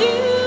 you.